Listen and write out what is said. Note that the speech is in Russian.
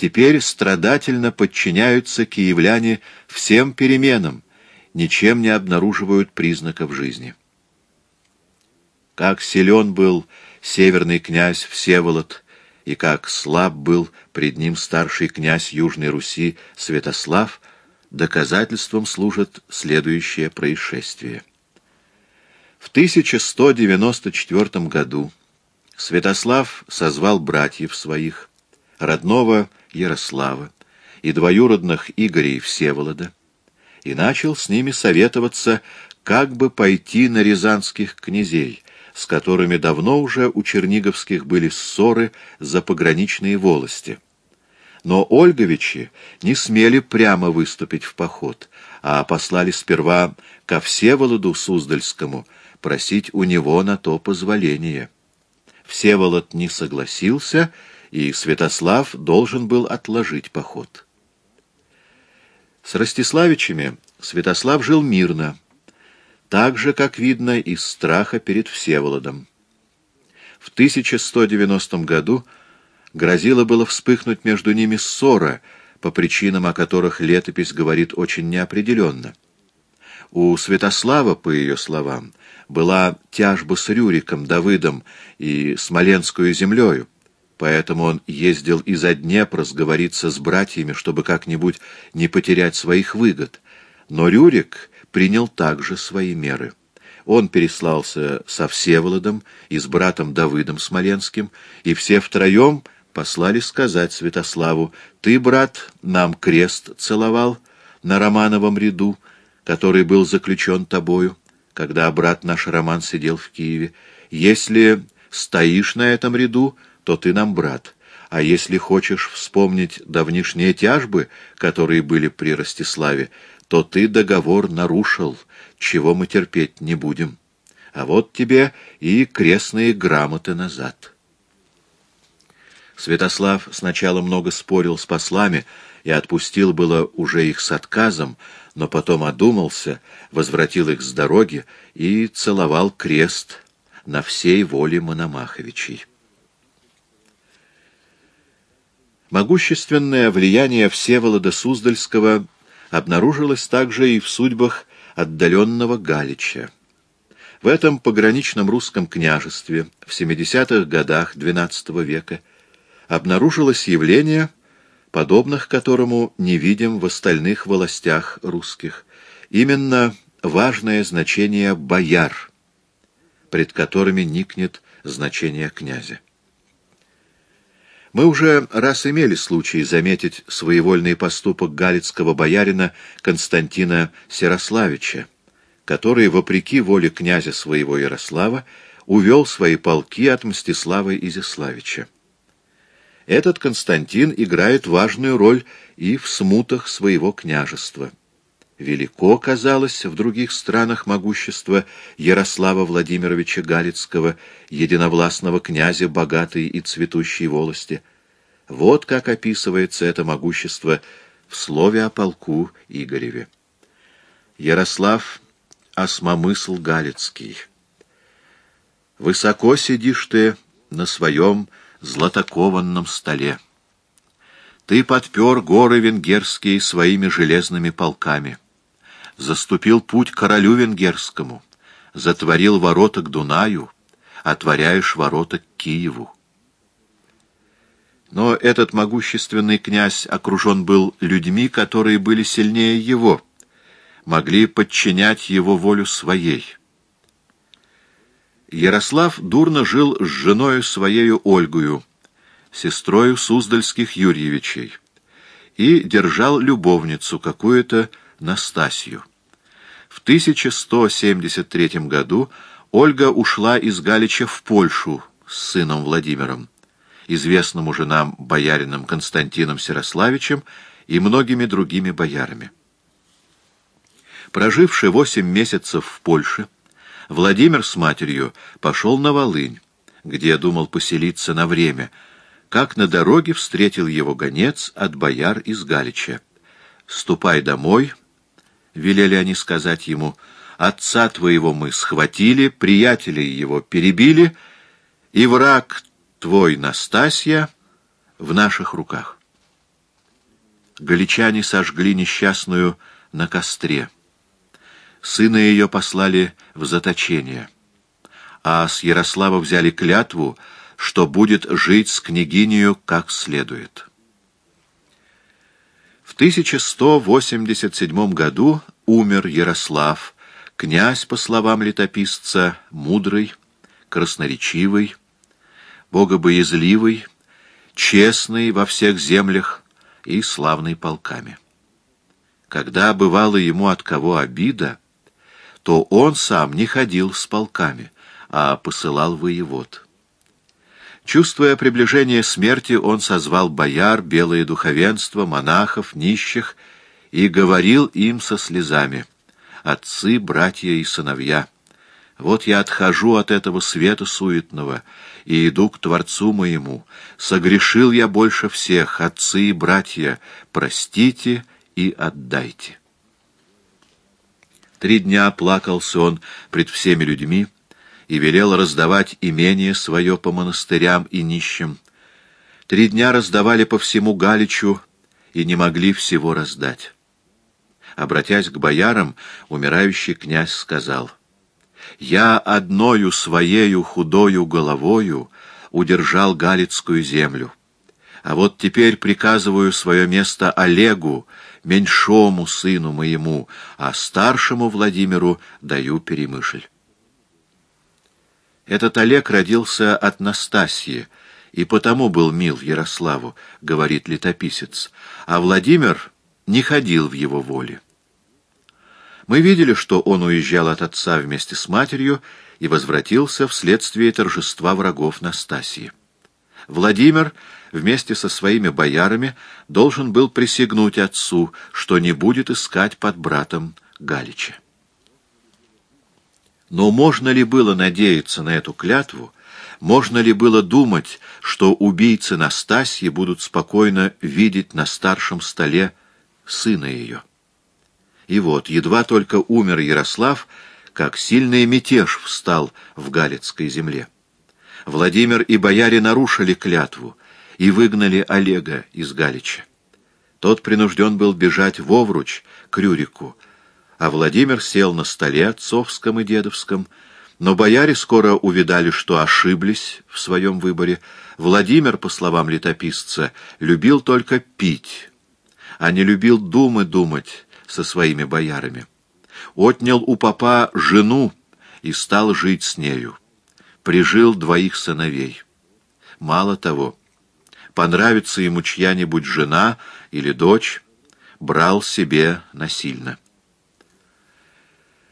Теперь страдательно подчиняются киевляне всем переменам, ничем не обнаруживают признаков жизни. Как силен был северный князь Всеволод, и как слаб был пред ним старший князь Южной Руси Святослав, доказательством служит следующее происшествие. В 1194 году Святослав созвал братьев своих, родного Ярослава и двоюродных Игорей Всеволода, и начал с ними советоваться, как бы пойти на рязанских князей, с которыми давно уже у черниговских были ссоры за пограничные волости. Но Ольговичи не смели прямо выступить в поход, а послали сперва ко Всеволоду Суздальскому просить у него на то позволение. Всеволод не согласился, и Святослав должен был отложить поход. С Ростиславичами Святослав жил мирно, так же, как видно, из страха перед Всеволодом. В 1190 году грозило было вспыхнуть между ними ссора, по причинам, о которых летопись говорит очень неопределенно. У Святослава, по ее словам, была тяжба с Рюриком, Давыдом и Смоленскую землею, поэтому он ездил из-за Днепра сговориться с братьями, чтобы как-нибудь не потерять своих выгод. Но Рюрик принял также свои меры. Он переслался со Всеволодом и с братом Давыдом Смоленским, и все втроем послали сказать Святославу, «Ты, брат, нам крест целовал на Романовом ряду, который был заключен тобою, когда брат наш Роман сидел в Киеве. Если стоишь на этом ряду, то ты нам брат». А если хочешь вспомнить давнишние тяжбы, которые были при Ростиславе, то ты договор нарушил, чего мы терпеть не будем. А вот тебе и крестные грамоты назад. Святослав сначала много спорил с послами и отпустил было уже их с отказом, но потом одумался, возвратил их с дороги и целовал крест на всей воле Мономаховичей. Могущественное влияние Всеволода Суздальского – обнаружилось также и в судьбах отдаленного Галича. В этом пограничном русском княжестве в 70-х годах XII века обнаружилось явление, подобных которому не видим в остальных властях русских, именно важное значение бояр, пред которыми никнет значение князя. Мы уже раз имели случай заметить своевольный поступок галицкого боярина Константина Серославича, который, вопреки воле князя своего Ярослава, увел свои полки от Мстислава Изяславича. Этот Константин играет важную роль и в смутах своего княжества. Велико казалось в других странах могущество Ярослава Владимировича Галицкого, единовластного князя богатой и цветущей волости. Вот как описывается это могущество в слове о полку Игореве. Ярослав — осмомысл Галицкий. Высоко сидишь ты на своем златокованном столе. Ты подпер горы венгерские своими железными полками заступил путь королю венгерскому, затворил ворота к Дунаю, отворяешь ворота к Киеву. Но этот могущественный князь окружен был людьми, которые были сильнее его, могли подчинять его волю своей. Ярослав дурно жил с женою своею Ольгою, сестрою Суздальских Юрьевичей, и держал любовницу какую-то Настасью. В 1173 году Ольга ушла из Галича в Польшу с сыном Владимиром, известным уже нам боярином Константином Серославичем и многими другими боярами. Проживший восемь месяцев в Польше, Владимир с матерью пошел на Волынь, где думал поселиться на время, как на дороге встретил его гонец от бояр из Галича. «Ступай домой», — велели они сказать ему, — «отца твоего мы схватили, приятелей его перебили, и враг твой, Настасья, в наших руках». галичане сожгли несчастную на костре. Сына ее послали в заточение, а с Ярослава взяли клятву, что будет жить с княгинею как следует. В 1187 году умер Ярослав, князь, по словам летописца, мудрый, красноречивый, богобоязливый, честный во всех землях и славный полками. Когда бывало ему от кого обида, то он сам не ходил с полками, а посылал воевод. Чувствуя приближение смерти, он созвал бояр, белое духовенство, монахов, нищих и говорил им со слезами «Отцы, братья и сыновья, вот я отхожу от этого света суетного и иду к Творцу моему. Согрешил я больше всех, отцы и братья, простите и отдайте». Три дня плакался он пред всеми людьми и велел раздавать имение свое по монастырям и нищим. Три дня раздавали по всему Галичу и не могли всего раздать. Обратясь к боярам, умирающий князь сказал, «Я одною своею худою головою удержал Галицкую землю, а вот теперь приказываю свое место Олегу, меньшому сыну моему, а старшему Владимиру даю Перемышль. Этот Олег родился от Настасьи, и потому был мил Ярославу, говорит летописец, а Владимир не ходил в его воле. Мы видели, что он уезжал от отца вместе с матерью и возвратился вследствие торжества врагов Настасьи. Владимир вместе со своими боярами должен был присягнуть отцу, что не будет искать под братом Галича. Но можно ли было надеяться на эту клятву, можно ли было думать, что убийцы Настасьи будут спокойно видеть на старшем столе сына ее? И вот, едва только умер Ярослав, как сильный мятеж встал в Галицкой земле. Владимир и бояре нарушили клятву и выгнали Олега из Галича. Тот принужден был бежать в Овруч, к Рюрику, а Владимир сел на столе отцовском и дедовском, но бояре скоро увидали, что ошиблись в своем выборе. Владимир, по словам летописца, любил только пить, а не любил думы думать со своими боярами. Отнял у папа жену и стал жить с нею. Прижил двоих сыновей. Мало того, понравится ему чья-нибудь жена или дочь, брал себе насильно.